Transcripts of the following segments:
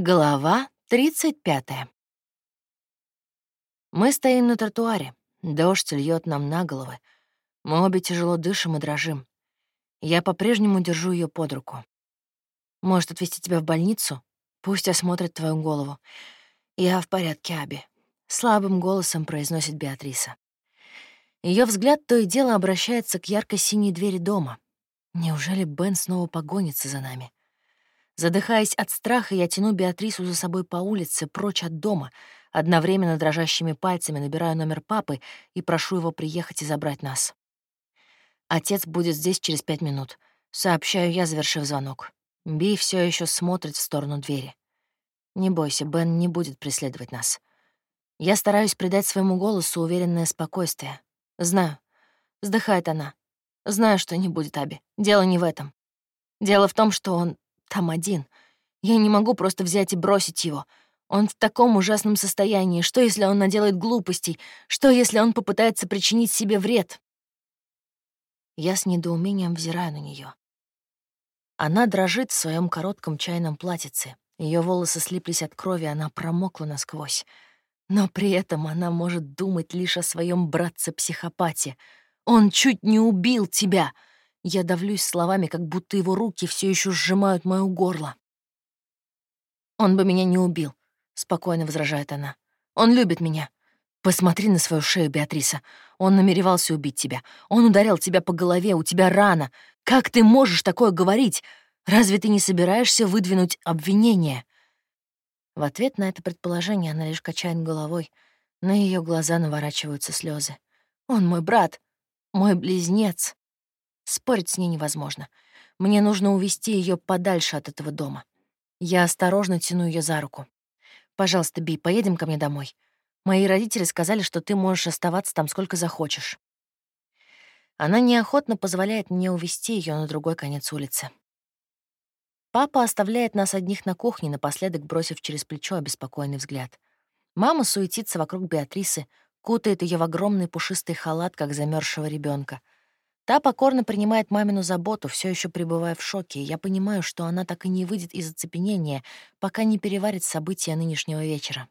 Глава 35. Мы стоим на тротуаре. Дождь льет нам на головы. Мы обе тяжело дышим и дрожим. Я по-прежнему держу ее под руку. Может, отвезти тебя в больницу? Пусть осмотрят твою голову. Я в порядке, Аби. Слабым голосом произносит Беатриса. Ее взгляд то и дело обращается к ярко-синей двери дома. Неужели Бен снова погонится за нами? Задыхаясь от страха, я тяну Беатрису за собой по улице, прочь от дома, одновременно дрожащими пальцами набираю номер папы и прошу его приехать и забрать нас. Отец будет здесь через пять минут. Сообщаю я, завершив звонок. Би все еще смотрит в сторону двери. Не бойся, Бен не будет преследовать нас. Я стараюсь придать своему голосу уверенное спокойствие. Знаю. Вздыхает она. Знаю, что не будет Аби. Дело не в этом. Дело в том, что он там один. Я не могу просто взять и бросить его. Он в таком ужасном состоянии. Что, если он наделает глупостей? Что, если он попытается причинить себе вред? Я с недоумением взираю на нее. Она дрожит в своем коротком чайном платьице. Ее волосы слиплись от крови, она промокла насквозь. Но при этом она может думать лишь о своем братце-психопате. Он чуть не убил тебя. Я давлюсь словами, как будто его руки все еще сжимают мое горло. «Он бы меня не убил», — спокойно возражает она. «Он любит меня. Посмотри на свою шею, Беатриса. Он намеревался убить тебя. Он ударил тебя по голове, у тебя рана. Как ты можешь такое говорить? Разве ты не собираешься выдвинуть обвинение?» В ответ на это предположение она лишь качает головой. На ее глаза наворачиваются слезы. «Он мой брат, мой близнец. Спорить с ней невозможно. Мне нужно увести ее подальше от этого дома. Я осторожно тяну ее за руку. «Пожалуйста, Би, поедем ко мне домой. Мои родители сказали, что ты можешь оставаться там сколько захочешь». Она неохотно позволяет мне увести ее на другой конец улицы. Папа оставляет нас одних на кухне, напоследок бросив через плечо обеспокоенный взгляд. Мама суетится вокруг Беатрисы, кутает ее в огромный пушистый халат, как замерзшего ребенка. Та покорно принимает мамину заботу, все еще пребывая в шоке, я понимаю, что она так и не выйдет из оцепенения, пока не переварит события нынешнего вечера.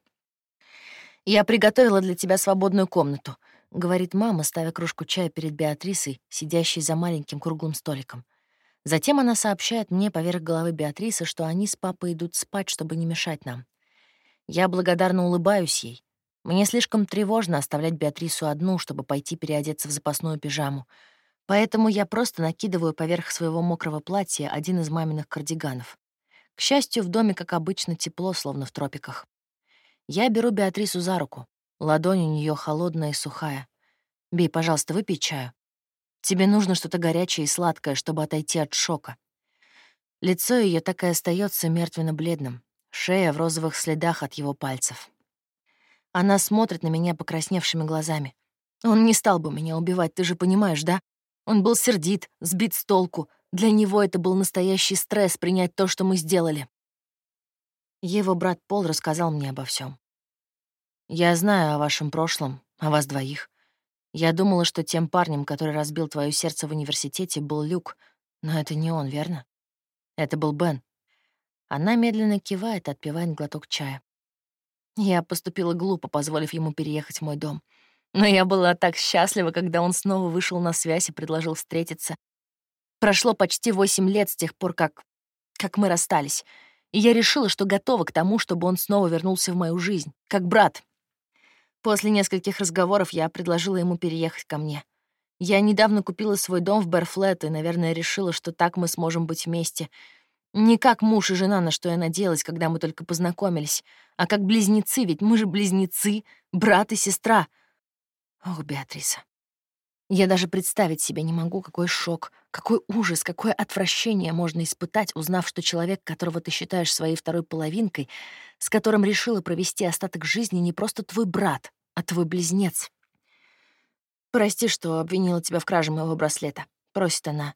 «Я приготовила для тебя свободную комнату», — говорит мама, ставя кружку чая перед Беатрисой, сидящей за маленьким круглым столиком. Затем она сообщает мне поверх головы Беатрисы, что они с папой идут спать, чтобы не мешать нам. Я благодарно улыбаюсь ей. Мне слишком тревожно оставлять Беатрису одну, чтобы пойти переодеться в запасную пижаму. Поэтому я просто накидываю поверх своего мокрого платья один из маминых кардиганов. К счастью, в доме, как обычно, тепло, словно в тропиках. Я беру Беатрису за руку. Ладонь у нее холодная и сухая. «Би, пожалуйста, выпей чаю. Тебе нужно что-то горячее и сладкое, чтобы отойти от шока». Лицо ее так и остается мертвенно-бледным, шея в розовых следах от его пальцев. Она смотрит на меня покрасневшими глазами. «Он не стал бы меня убивать, ты же понимаешь, да? Он был сердит, сбит с толку. Для него это был настоящий стресс принять то, что мы сделали. Его брат Пол рассказал мне обо всем. Я знаю о вашем прошлом, о вас двоих. Я думала, что тем парнем, который разбил твое сердце в университете, был Люк, но это не он, верно? Это был Бен. Она медленно кивает, отпивает глоток чая. Я поступила глупо, позволив ему переехать в мой дом. Но я была так счастлива, когда он снова вышел на связь и предложил встретиться. Прошло почти восемь лет с тех пор, как... как мы расстались. И я решила, что готова к тому, чтобы он снова вернулся в мою жизнь, как брат. После нескольких разговоров я предложила ему переехать ко мне. Я недавно купила свой дом в Берфлет и, наверное, решила, что так мы сможем быть вместе. Не как муж и жена, на что я надеялась, когда мы только познакомились, а как близнецы, ведь мы же близнецы, брат и сестра — Ох, Беатриса. Я даже представить себе не могу, какой шок, какой ужас, какое отвращение можно испытать, узнав, что человек, которого ты считаешь своей второй половинкой, с которым решила провести остаток жизни, не просто твой брат, а твой близнец. «Прости, что обвинила тебя в краже моего браслета», — просит она.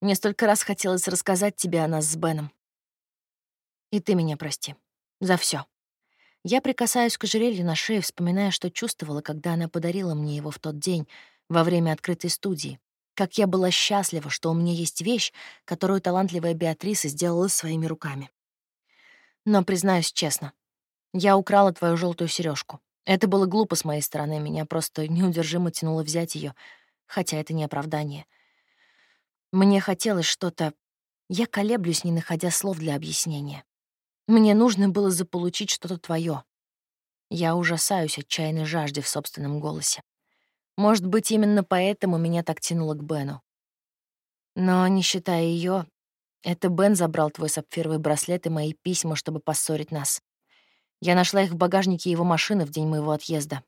«Мне столько раз хотелось рассказать тебе о нас с Беном. И ты меня прости. За все. Я прикасаюсь к ожерелью на шее, вспоминая, что чувствовала, когда она подарила мне его в тот день, во время открытой студии. Как я была счастлива, что у меня есть вещь, которую талантливая Беатриса сделала своими руками. Но признаюсь честно, я украла твою желтую сережку. Это было глупо с моей стороны, меня просто неудержимо тянуло взять ее, хотя это не оправдание. Мне хотелось что-то... Я колеблюсь, не находя слов для объяснения. Мне нужно было заполучить что-то твое. Я ужасаюсь отчаянной жажде в собственном голосе. Может быть, именно поэтому меня так тянуло к Бену. Но, не считая ее, это Бен забрал твой сапфировый браслет и мои письма, чтобы поссорить нас. Я нашла их в багажнике его машины в день моего отъезда.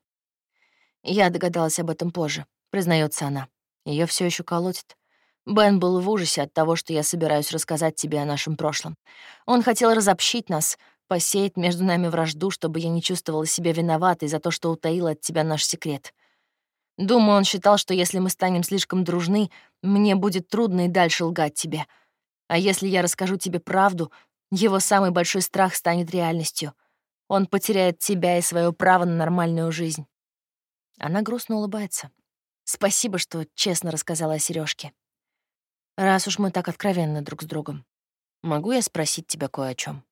Я догадалась об этом позже, признается она. Ее все еще колотит. Бен был в ужасе от того, что я собираюсь рассказать тебе о нашем прошлом. Он хотел разобщить нас, посеять между нами вражду, чтобы я не чувствовала себя виноватой за то, что утаила от тебя наш секрет. Думаю, он считал, что если мы станем слишком дружны, мне будет трудно и дальше лгать тебе. А если я расскажу тебе правду, его самый большой страх станет реальностью — он потеряет тебя и свое право на нормальную жизнь. Она грустно улыбается. Спасибо, что честно рассказала о сережке. Раз уж мы так откровенны друг с другом, могу я спросить тебя кое о чем?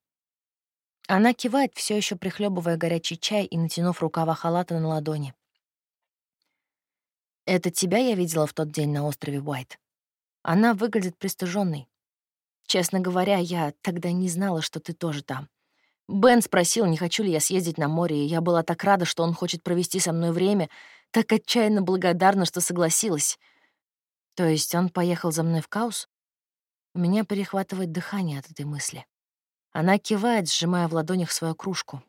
Она кивает, все еще прихлебывая горячий чай и натянув рукава халата на ладони. Это тебя я видела в тот день на острове Уайт. Она выглядит пристыженной. Честно говоря, я тогда не знала, что ты тоже там. Бен спросил, не хочу ли я съездить на море, и я была так рада, что он хочет провести со мной время, так отчаянно благодарна, что согласилась. То есть он поехал за мной в Каус? У меня перехватывает дыхание от этой мысли. Она кивает, сжимая в ладонях свою кружку.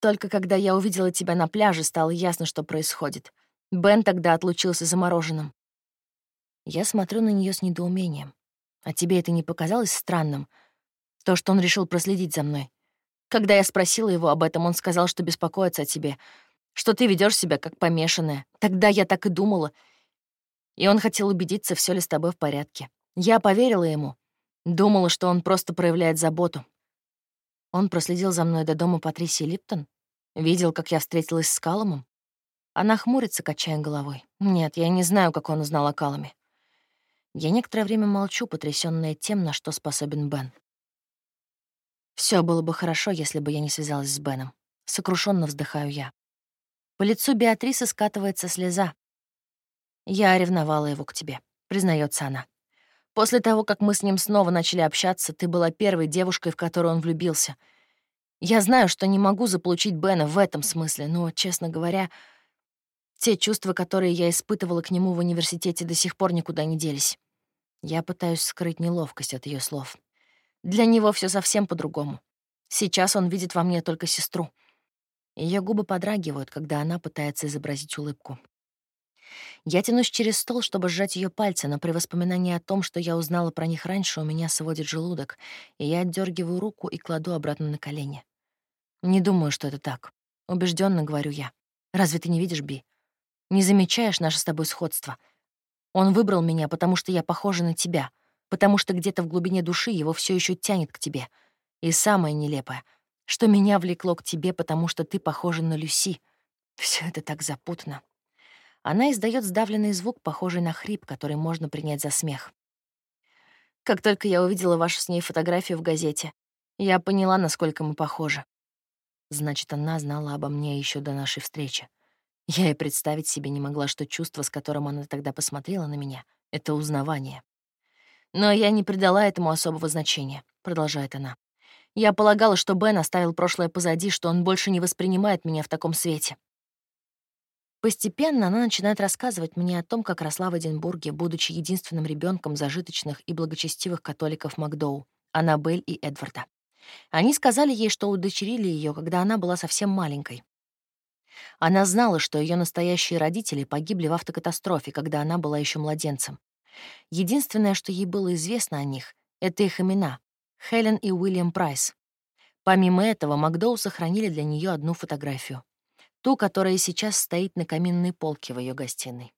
Только когда я увидела тебя на пляже, стало ясно, что происходит. Бен тогда отлучился замороженным. Я смотрю на нее с недоумением. А тебе это не показалось странным — то, что он решил проследить за мной. Когда я спросила его об этом, он сказал, что беспокоится о тебе, что ты ведешь себя как помешанная. Тогда я так и думала. И он хотел убедиться, все ли с тобой в порядке. Я поверила ему. Думала, что он просто проявляет заботу. Он проследил за мной до дома Патрисии Липтон. Видел, как я встретилась с Калумом. Она хмурится, качая головой. Нет, я не знаю, как он узнал о Калуме. Я некоторое время молчу, потрясённая тем, на что способен Бен. Все было бы хорошо, если бы я не связалась с Беном. Сокрушенно вздыхаю я. По лицу Беатрисы скатывается слеза. Я ревновала его к тебе, признается она. После того, как мы с ним снова начали общаться, ты была первой девушкой, в которую он влюбился. Я знаю, что не могу заполучить Бена в этом смысле, но, честно говоря, те чувства, которые я испытывала к нему в университете, до сих пор никуда не делись. Я пытаюсь скрыть неловкость от ее слов. Для него все совсем по-другому. Сейчас он видит во мне только сестру. Ее губы подрагивают, когда она пытается изобразить улыбку. Я тянусь через стол, чтобы сжать ее пальцы, но при воспоминании о том, что я узнала про них раньше, у меня сводит желудок, и я отдергиваю руку и кладу обратно на колени. Не думаю, что это так. Убежденно говорю я. Разве ты не видишь, Би? Не замечаешь наше с тобой сходство? Он выбрал меня, потому что я похожа на тебя потому что где-то в глубине души его все еще тянет к тебе. И самое нелепое, что меня влекло к тебе, потому что ты похожа на Люси. Все это так запутано. Она издает сдавленный звук, похожий на хрип, который можно принять за смех. Как только я увидела вашу с ней фотографию в газете, я поняла, насколько мы похожи. Значит, она знала обо мне еще до нашей встречи. Я и представить себе не могла, что чувство, с которым она тогда посмотрела на меня, — это узнавание. Но я не придала этому особого значения, продолжает она. Я полагала, что Бен оставил прошлое позади, что он больше не воспринимает меня в таком свете. Постепенно она начинает рассказывать мне о том, как росла в Эдинбурге, будучи единственным ребенком зажиточных и благочестивых католиков Макдоу, Аннабель и Эдварда. Они сказали ей, что удочерили ее, когда она была совсем маленькой. Она знала, что ее настоящие родители погибли в автокатастрофе, когда она была еще младенцем. Единственное, что ей было известно о них, — это их имена — Хелен и Уильям Прайс. Помимо этого, Макдоу сохранили для нее одну фотографию. Ту, которая сейчас стоит на каминной полке в ее гостиной.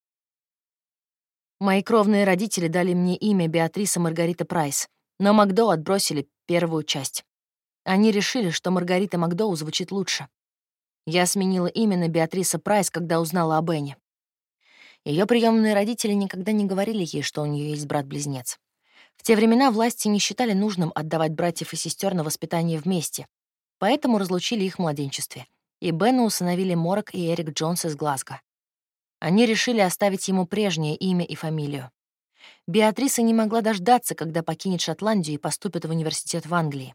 Мои кровные родители дали мне имя Беатриса Маргарита Прайс, но Макдоу отбросили первую часть. Они решили, что Маргарита Макдоу звучит лучше. Я сменила имя на Беатриса Прайс, когда узнала о Бене. Ее приемные родители никогда не говорили ей, что у нее есть брат-близнец. В те времена власти не считали нужным отдавать братьев и сестер на воспитание вместе, поэтому разлучили их в младенчестве. И Бена усыновили Морок и Эрик Джонс из Глазго. Они решили оставить ему прежнее имя и фамилию. Беатриса не могла дождаться, когда покинет Шотландию и поступит в университет в Англии.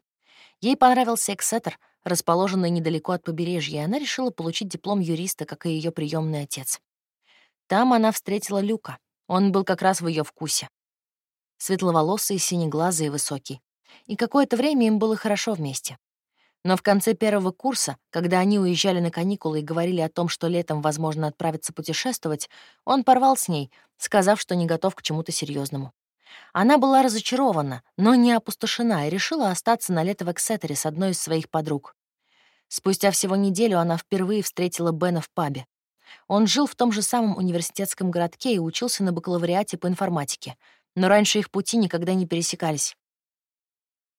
Ей понравился Эксетер, расположенный недалеко от побережья, и она решила получить диплом юриста, как и ее приемный отец. Там она встретила Люка. Он был как раз в ее вкусе. Светловолосый, синеглазый и высокий. И какое-то время им было хорошо вместе. Но в конце первого курса, когда они уезжали на каникулы и говорили о том, что летом возможно отправиться путешествовать, он порвал с ней, сказав, что не готов к чему-то серьезному. Она была разочарована, но не опустошена и решила остаться на лето в Эксетере с одной из своих подруг. Спустя всего неделю она впервые встретила Бена в пабе. Он жил в том же самом университетском городке и учился на бакалавриате по информатике, но раньше их пути никогда не пересекались.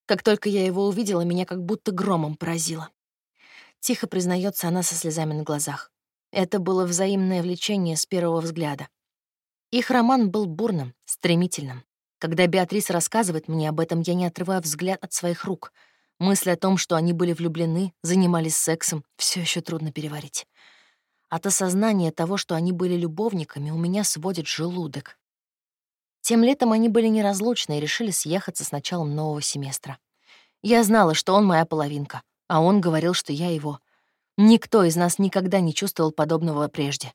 Как только я его увидела, меня как будто громом поразило. Тихо признается она со слезами на глазах. Это было взаимное влечение с первого взгляда. Их роман был бурным, стремительным. Когда Беатрис рассказывает мне об этом, я не отрываю взгляд от своих рук. Мысль о том, что они были влюблены, занимались сексом, все еще трудно переварить. От осознания того, что они были любовниками, у меня сводит желудок. Тем летом они были неразлучны и решили съехаться с началом нового семестра. Я знала, что он моя половинка, а он говорил, что я его. Никто из нас никогда не чувствовал подобного прежде.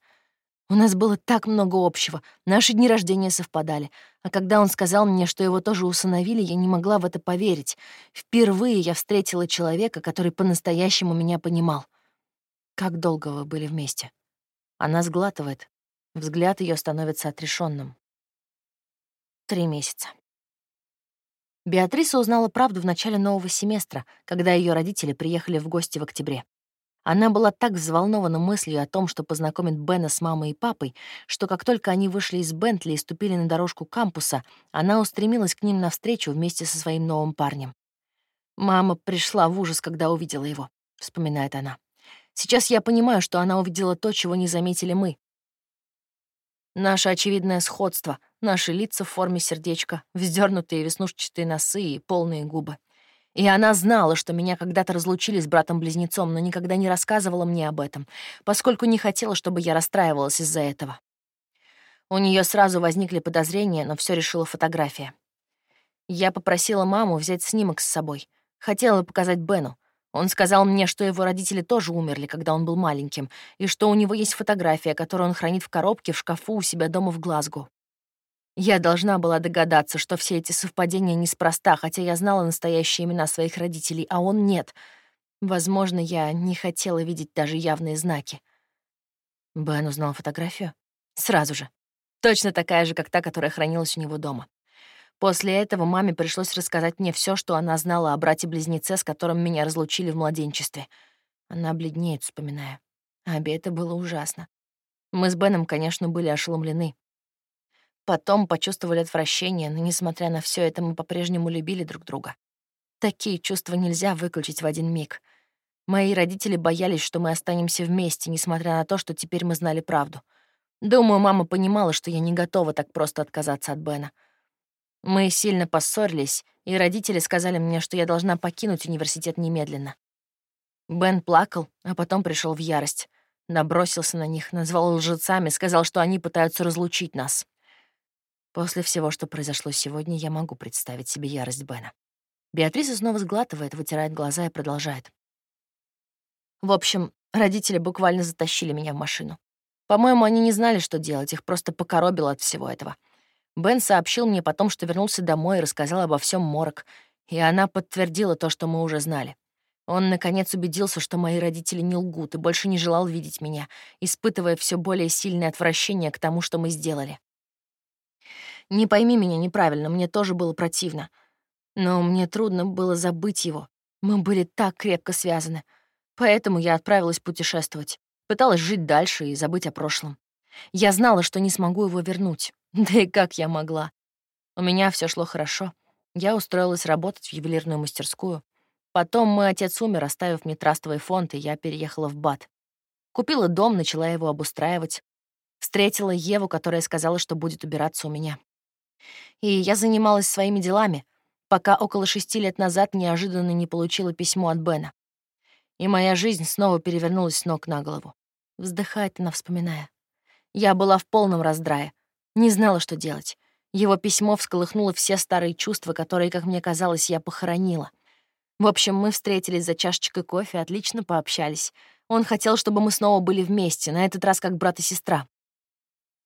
У нас было так много общего, наши дни рождения совпадали. А когда он сказал мне, что его тоже усыновили, я не могла в это поверить. Впервые я встретила человека, который по-настоящему меня понимал. Как долго вы были вместе? Она сглатывает. Взгляд ее становится отрешенным. Три месяца. Беатриса узнала правду в начале нового семестра, когда ее родители приехали в гости в октябре. Она была так взволнована мыслью о том, что познакомит Бена с мамой и папой, что как только они вышли из Бентли и ступили на дорожку кампуса, она устремилась к ним навстречу вместе со своим новым парнем. «Мама пришла в ужас, когда увидела его», — вспоминает она. Сейчас я понимаю, что она увидела то, чего не заметили мы. Наше очевидное сходство, наши лица в форме сердечка, вздернутые веснушчатые носы и полные губы. И она знала, что меня когда-то разлучили с братом-близнецом, но никогда не рассказывала мне об этом, поскольку не хотела, чтобы я расстраивалась из-за этого. У нее сразу возникли подозрения, но все решила фотография. Я попросила маму взять снимок с собой. Хотела показать Бену. Он сказал мне, что его родители тоже умерли, когда он был маленьким, и что у него есть фотография, которую он хранит в коробке в шкафу у себя дома в Глазго. Я должна была догадаться, что все эти совпадения неспроста, хотя я знала настоящие имена своих родителей, а он нет. Возможно, я не хотела видеть даже явные знаки. Бен узнал фотографию? Сразу же. Точно такая же, как та, которая хранилась у него дома. После этого маме пришлось рассказать мне все, что она знала о брате-близнеце, с которым меня разлучили в младенчестве. Она бледнеет, вспоминая. Абе это было ужасно. Мы с Беном, конечно, были ошеломлены. Потом почувствовали отвращение, но, несмотря на все это, мы по-прежнему любили друг друга. Такие чувства нельзя выключить в один миг. Мои родители боялись, что мы останемся вместе, несмотря на то, что теперь мы знали правду. Думаю, мама понимала, что я не готова так просто отказаться от Бена. Мы сильно поссорились, и родители сказали мне, что я должна покинуть университет немедленно. Бен плакал, а потом пришел в ярость. Набросился на них, назвал лжецами, сказал, что они пытаются разлучить нас. После всего, что произошло сегодня, я могу представить себе ярость Бена. Беатриса снова сглатывает, вытирает глаза и продолжает. В общем, родители буквально затащили меня в машину. По-моему, они не знали, что делать, их просто покоробило от всего этого. Бен сообщил мне потом, что вернулся домой и рассказал обо всем Морок, и она подтвердила то, что мы уже знали. Он, наконец, убедился, что мои родители не лгут и больше не желал видеть меня, испытывая все более сильное отвращение к тому, что мы сделали. Не пойми меня неправильно, мне тоже было противно. Но мне трудно было забыть его. Мы были так крепко связаны. Поэтому я отправилась путешествовать. Пыталась жить дальше и забыть о прошлом. Я знала, что не смогу его вернуть. Да и как я могла? У меня все шло хорошо. Я устроилась работать в ювелирную мастерскую. Потом мой отец умер, оставив мне трастовый фонд, и я переехала в БАТ. Купила дом, начала его обустраивать. Встретила Еву, которая сказала, что будет убираться у меня. И я занималась своими делами, пока около шести лет назад неожиданно не получила письмо от Бена. И моя жизнь снова перевернулась с ног на голову. Вздыхает она, вспоминая. Я была в полном раздрае, не знала, что делать. Его письмо всколыхнуло все старые чувства, которые, как мне казалось, я похоронила. В общем, мы встретились за чашечкой кофе, отлично пообщались. Он хотел, чтобы мы снова были вместе, на этот раз как брат и сестра.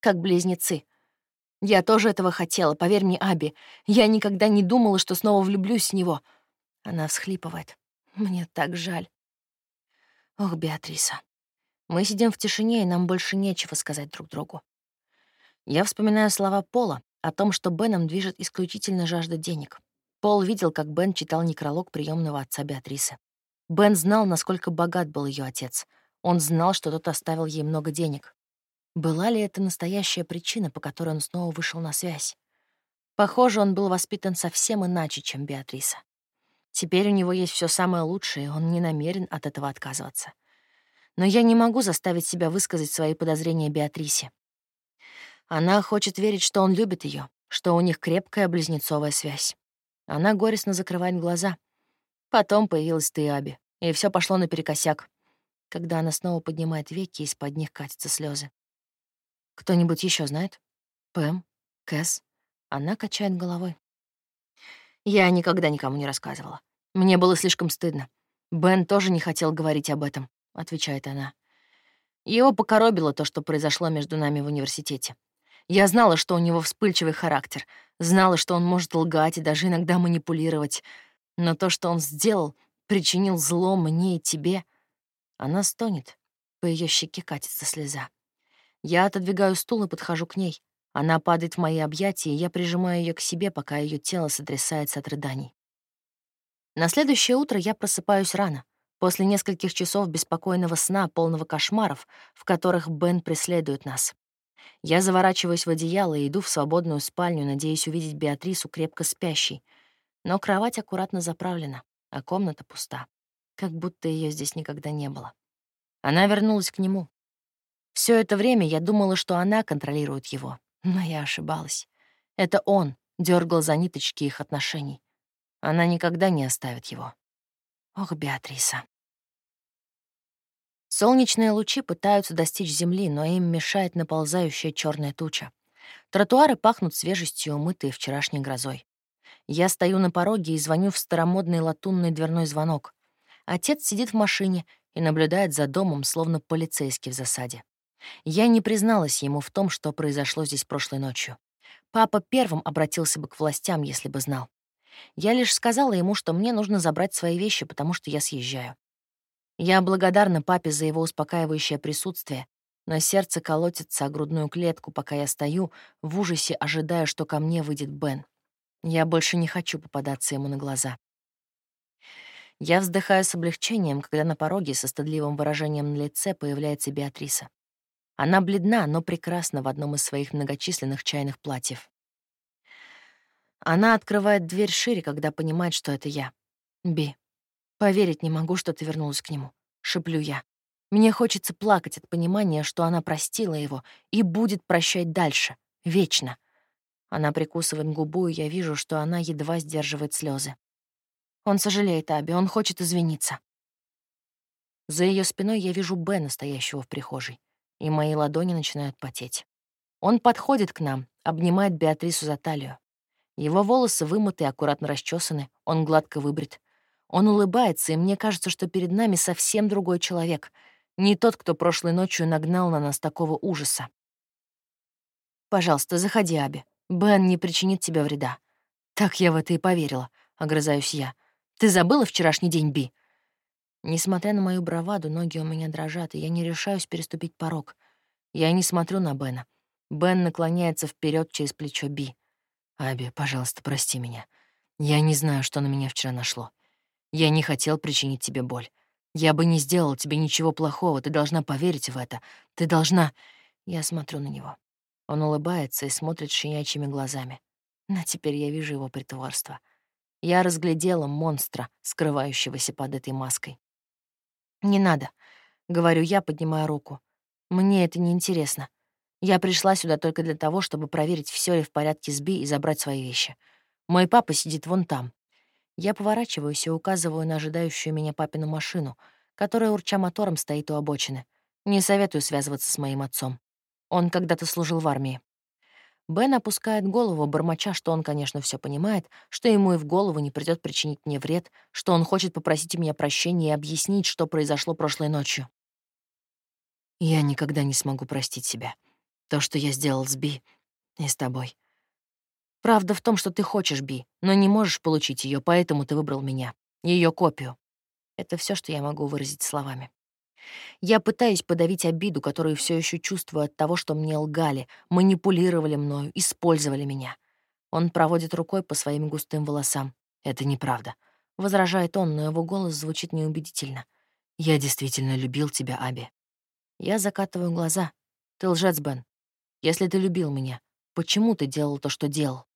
Как близнецы. Я тоже этого хотела, поверь мне, Аби. Я никогда не думала, что снова влюблюсь в него. Она всхлипывает. Мне так жаль. Ох, Беатриса. Мы сидим в тишине, и нам больше нечего сказать друг другу. Я вспоминаю слова Пола о том, что Беном движет исключительно жажда денег. Пол видел, как Бен читал некролог приемного отца Беатрисы. Бен знал, насколько богат был ее отец. Он знал, что тот оставил ей много денег. Была ли это настоящая причина, по которой он снова вышел на связь? Похоже, он был воспитан совсем иначе, чем Беатриса. Теперь у него есть все самое лучшее, и он не намерен от этого отказываться. Но я не могу заставить себя высказать свои подозрения Беатрисе. Она хочет верить, что он любит ее, что у них крепкая близнецовая связь. Она горестно закрывает глаза. Потом появилась ты, Аби, и все пошло наперекосяк. Когда она снова поднимает веки, из-под них катятся слезы. Кто-нибудь еще знает? Пэм? Кэс? Она качает головой. Я никогда никому не рассказывала. Мне было слишком стыдно. Бен тоже не хотел говорить об этом, отвечает она. Его покоробило то, что произошло между нами в университете. Я знала, что у него вспыльчивый характер, знала, что он может лгать и даже иногда манипулировать. Но то, что он сделал, причинил зло мне и тебе. Она стонет. По ее щеке катится слеза. Я отодвигаю стул и подхожу к ней. Она падает в мои объятия, и я прижимаю ее к себе, пока ее тело сотрясается от рыданий. На следующее утро я просыпаюсь рано, после нескольких часов беспокойного сна, полного кошмаров, в которых Бен преследует нас. Я заворачиваюсь в одеяло и иду в свободную спальню, надеясь увидеть Беатрису крепко спящей. Но кровать аккуратно заправлена, а комната пуста. Как будто ее здесь никогда не было. Она вернулась к нему. Все это время я думала, что она контролирует его, но я ошибалась. Это он дергал за ниточки их отношений. Она никогда не оставит его. Ох, Беатриса. Солнечные лучи пытаются достичь земли, но им мешает наползающая черная туча. Тротуары пахнут свежестью, умытые вчерашней грозой. Я стою на пороге и звоню в старомодный латунный дверной звонок. Отец сидит в машине и наблюдает за домом, словно полицейский в засаде. Я не призналась ему в том, что произошло здесь прошлой ночью. Папа первым обратился бы к властям, если бы знал. Я лишь сказала ему, что мне нужно забрать свои вещи, потому что я съезжаю. Я благодарна папе за его успокаивающее присутствие, но сердце колотится о грудную клетку, пока я стою, в ужасе ожидая, что ко мне выйдет Бен. Я больше не хочу попадаться ему на глаза. Я вздыхаю с облегчением, когда на пороге со стыдливым выражением на лице появляется Беатриса. Она бледна, но прекрасна в одном из своих многочисленных чайных платьев. Она открывает дверь шире, когда понимает, что это я. Би, Поверить не могу, что ты вернулась к нему. Шеплю я. Мне хочется плакать от понимания, что она простила его и будет прощать дальше, вечно. Она прикусывает губу, и я вижу, что она едва сдерживает слезы. Он сожалеет Аби, он хочет извиниться. За ее спиной я вижу Бена, стоящего в прихожей, и мои ладони начинают потеть. Он подходит к нам, обнимает Беатрису за талию. Его волосы вымыты и аккуратно расчесаны, он гладко выбрит. Он улыбается, и мне кажется, что перед нами совсем другой человек. Не тот, кто прошлой ночью нагнал на нас такого ужаса. «Пожалуйста, заходи, Аби. Бен не причинит тебе вреда». «Так я в это и поверила», — огрызаюсь я. «Ты забыла вчерашний день, Би?» Несмотря на мою браваду, ноги у меня дрожат, и я не решаюсь переступить порог. Я не смотрю на Бена. Бен наклоняется вперед через плечо Би. «Аби, пожалуйста, прости меня. Я не знаю, что на меня вчера нашло. Я не хотел причинить тебе боль. Я бы не сделал тебе ничего плохого, ты должна поверить в это. Ты должна...» Я смотрю на него. Он улыбается и смотрит щенячьими глазами. Но теперь я вижу его притворство. Я разглядела монстра, скрывающегося под этой маской. «Не надо», — говорю я, поднимая руку. «Мне это не интересно. Я пришла сюда только для того, чтобы проверить, все ли в порядке с Би и забрать свои вещи. Мой папа сидит вон там. Я поворачиваюсь и указываю на ожидающую меня папину машину, которая, урча мотором, стоит у обочины. Не советую связываться с моим отцом. Он когда-то служил в армии. Бен опускает голову, бормоча, что он, конечно, все понимает, что ему и в голову не придет причинить мне вред, что он хочет попросить у меня прощения и объяснить, что произошло прошлой ночью. Я никогда не смогу простить себя. То, что я сделал с Би и с тобой. Правда в том, что ты хочешь Би, но не можешь получить ее, поэтому ты выбрал меня, ее копию. Это все, что я могу выразить словами. Я пытаюсь подавить обиду, которую все еще чувствую от того, что мне лгали, манипулировали мною, использовали меня. Он проводит рукой по своим густым волосам. Это неправда. Возражает он, но его голос звучит неубедительно. Я действительно любил тебя, Аби. Я закатываю глаза. Ты лжец, Бен. Если ты любил меня, почему ты делал то, что делал?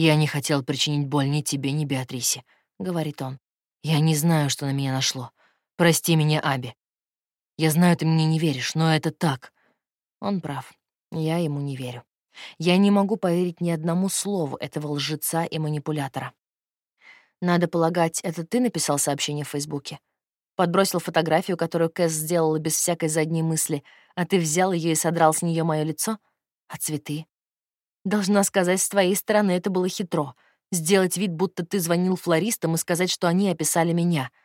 Я не хотел причинить боль ни тебе, ни Беатрисе, — говорит он. Я не знаю, что на меня нашло. Прости меня, Аби. Я знаю, ты мне не веришь, но это так. Он прав. Я ему не верю. Я не могу поверить ни одному слову этого лжеца и манипулятора. Надо полагать, это ты написал сообщение в Фейсбуке? Подбросил фотографию, которую Кэс сделала без всякой задней мысли, а ты взял ее и содрал с нее мое лицо? А цветы? Должна сказать, с твоей стороны это было хитро. Сделать вид, будто ты звонил флористам и сказать, что они описали меня —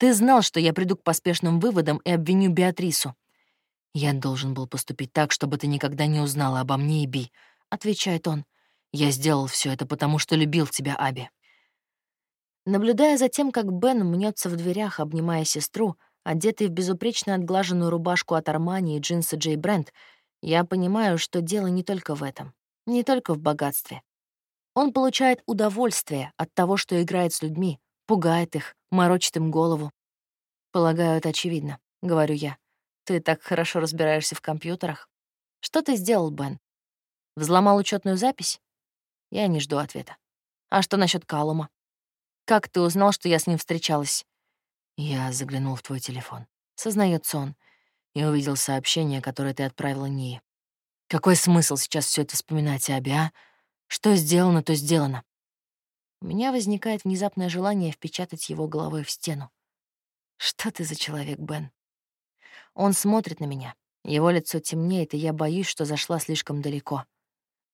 ты знал, что я приду к поспешным выводам и обвиню Беатрису. Я должен был поступить так, чтобы ты никогда не узнала обо мне и Би, отвечает он. Я сделал все это потому, что любил тебя, Аби. Наблюдая за тем, как Бен мнется в дверях, обнимая сестру, одетый в безупречно отглаженную рубашку от Армани и джинсы Джей Брент, я понимаю, что дело не только в этом, не только в богатстве. Он получает удовольствие от того, что играет с людьми, пугает их, морочит им голову. Полагаю, это очевидно, говорю я. Ты так хорошо разбираешься в компьютерах. Что ты сделал, Бен? Взломал учетную запись? Я не жду ответа. А что насчет Калума? Как ты узнал, что я с ним встречалась? Я заглянул в твой телефон. Сознается он. И увидел сообщение, которое ты отправила Нии. Какой смысл сейчас все это вспоминать, Аби, а? Что сделано, то сделано. У меня возникает внезапное желание впечатать его головой в стену. Что ты за человек, Бен? Он смотрит на меня. Его лицо темнеет, и я боюсь, что зашла слишком далеко.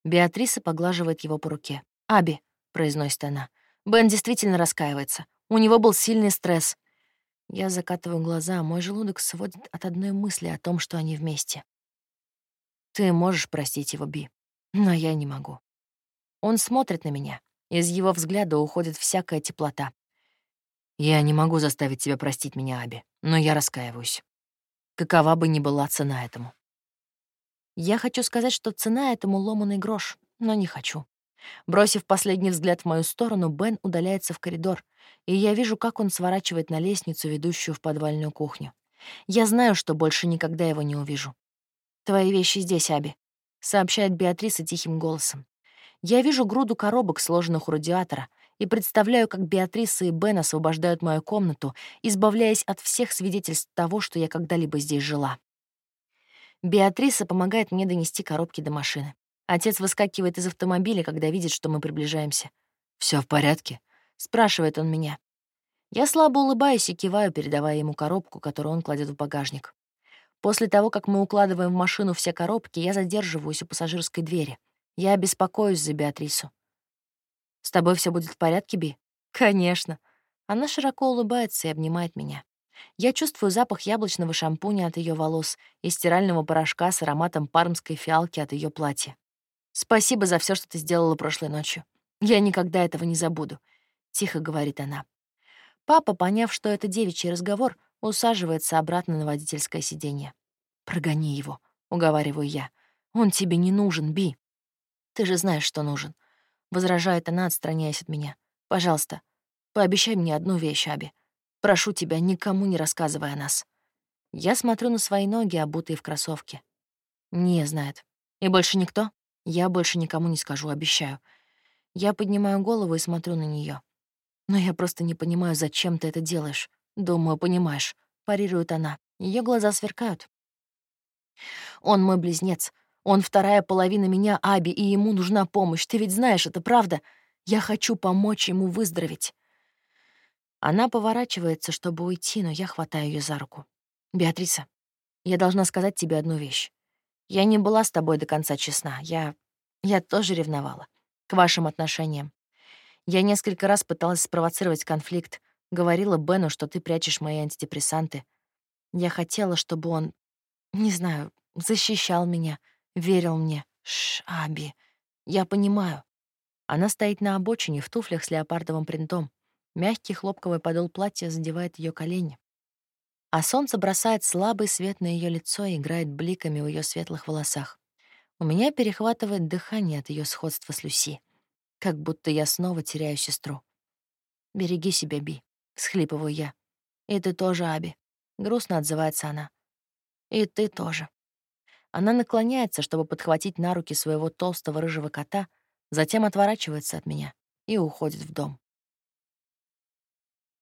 Беатриса поглаживает его по руке. «Аби», — произносит она, — «Бен действительно раскаивается. У него был сильный стресс». Я закатываю глаза, а мой желудок сводит от одной мысли о том, что они вместе. Ты можешь простить его, Би, но я не могу. Он смотрит на меня. Из его взгляда уходит всякая теплота. Я не могу заставить тебя простить меня, Аби, но я раскаиваюсь. Какова бы ни была цена этому. Я хочу сказать, что цена этому ломаный грош, но не хочу. Бросив последний взгляд в мою сторону, Бен удаляется в коридор, и я вижу, как он сворачивает на лестницу, ведущую в подвальную кухню. Я знаю, что больше никогда его не увижу. «Твои вещи здесь, Аби», — сообщает Беатриса тихим голосом. Я вижу груду коробок, сложенных у радиатора, и представляю, как Беатриса и Бен освобождают мою комнату, избавляясь от всех свидетельств того, что я когда-либо здесь жила. Беатриса помогает мне донести коробки до машины. Отец выскакивает из автомобиля, когда видит, что мы приближаемся. Все в порядке?» — спрашивает он меня. Я слабо улыбаюсь и киваю, передавая ему коробку, которую он кладет в багажник. После того, как мы укладываем в машину все коробки, я задерживаюсь у пассажирской двери. Я беспокоюсь за Беатрису. «С тобой все будет в порядке, Би?» «Конечно». Она широко улыбается и обнимает меня. Я чувствую запах яблочного шампуня от ее волос и стирального порошка с ароматом пармской фиалки от ее платья. «Спасибо за все, что ты сделала прошлой ночью. Я никогда этого не забуду», — тихо говорит она. Папа, поняв, что это девичий разговор, усаживается обратно на водительское сиденье. «Прогони его», — уговариваю я. «Он тебе не нужен, Би». Ты же знаешь, что нужен. Возражает она, отстраняясь от меня. Пожалуйста, пообещай мне одну вещь, Аби. Прошу тебя, никому не рассказывай о нас. Я смотрю на свои ноги, обутые в кроссовки. Не знает. И больше никто? Я больше никому не скажу, обещаю. Я поднимаю голову и смотрю на нее. Но я просто не понимаю, зачем ты это делаешь. Думаю, понимаешь. Парирует она. Ее глаза сверкают. Он мой близнец. Он вторая половина меня, Аби, и ему нужна помощь. Ты ведь знаешь, это правда. Я хочу помочь ему выздороветь. Она поворачивается, чтобы уйти, но я хватаю ее за руку. «Беатриса, я должна сказать тебе одну вещь. Я не была с тобой до конца честна. Я... я тоже ревновала. К вашим отношениям. Я несколько раз пыталась спровоцировать конфликт. Говорила Бену, что ты прячешь мои антидепрессанты. Я хотела, чтобы он, не знаю, защищал меня, верил мне. Ш, Аби, я понимаю. Она стоит на обочине в туфлях с леопардовым принтом. Мягкий хлопковый подол платья задевает ее колени. А солнце бросает слабый свет на ее лицо и играет бликами в ее светлых волосах. У меня перехватывает дыхание от ее сходства с Люси. Как будто я снова теряю сестру. «Береги себя, Би», — схлипываю я. «И ты тоже, Аби», — грустно отзывается она. «И ты тоже». Она наклоняется, чтобы подхватить на руки своего толстого рыжего кота, затем отворачивается от меня и уходит в дом.